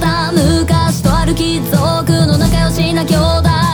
た。昔と歩き族の仲良しな兄弟。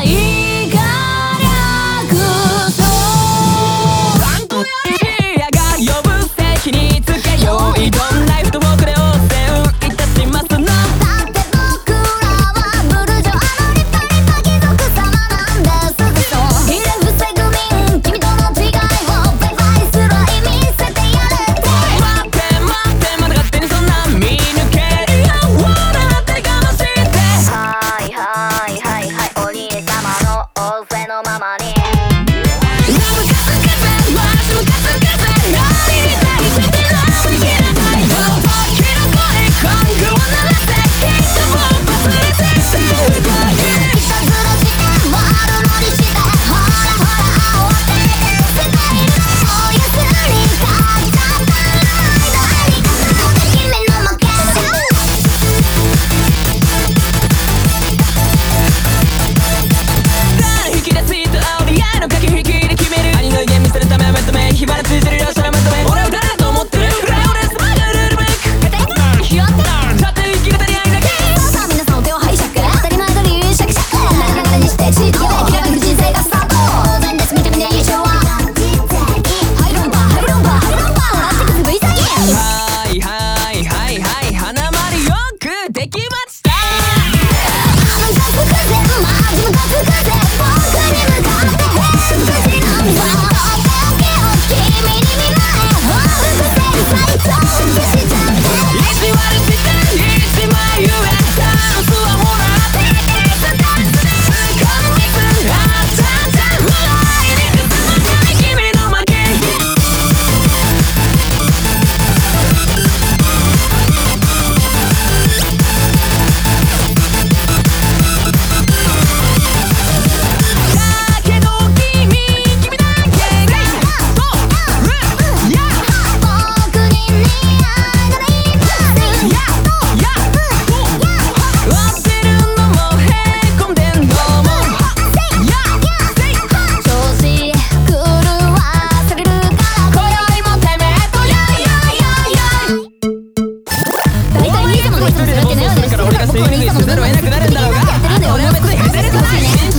の分も責なくなるんだろうが。俺は別にでざけてほいね